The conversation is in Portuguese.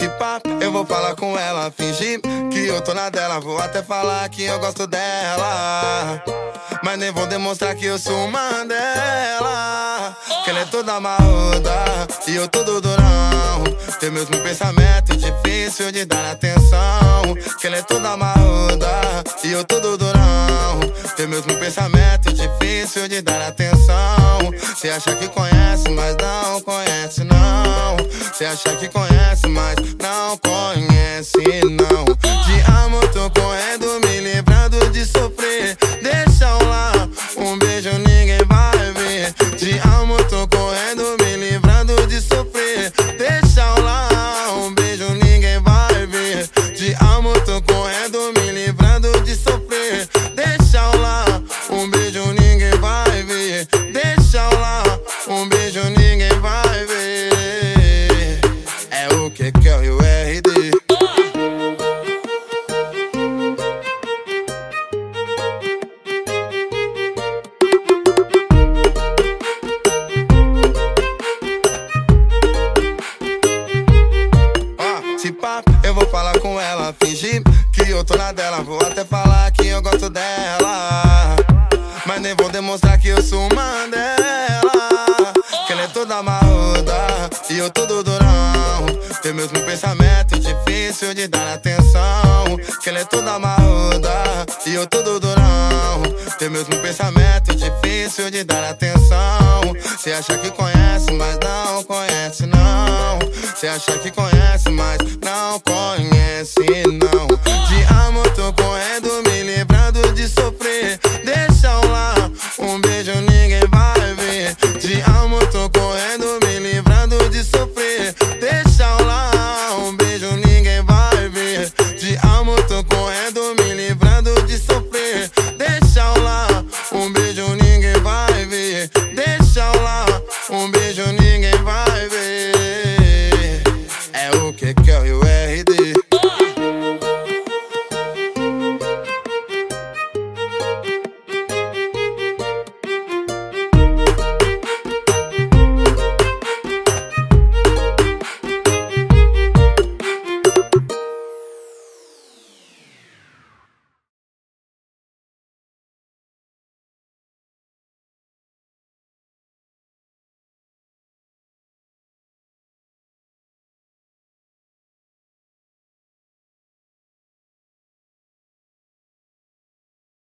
Tipo, eu vou falar com ela, fingir que eu tô na dela. Vou até falar que eu gosto dela. Mas nem vou demonstrar que eu sou uma dela. Que ela é toda marruda e eu todo durão. Tem mesmo pensamento difícil de dar atenção. Que ela é toda marruda e eu todo durão. Tem mesmo pensamento difícil de dar atenção. Cê acha que conhece, mas não conhece, não. Cê acha que conhece, mas não conhece, que que é o RD. Ah, se pá, eu vou falar com ela, fingir que eu tô na dela. Vou até falar que eu gosto dela. Mas nem vou demonstrar que eu sou uma dela. Que ela é toda marruda e eu todo durão. Tem mesmo pensamento difícil de dar atenção. Que ela é toda marruda e eu todo durão. Tem mesmo pensamento difícil de dar atenção. Cê acha que conhece, mas não conhece, não. Cê acha que conhece, mas não conhece.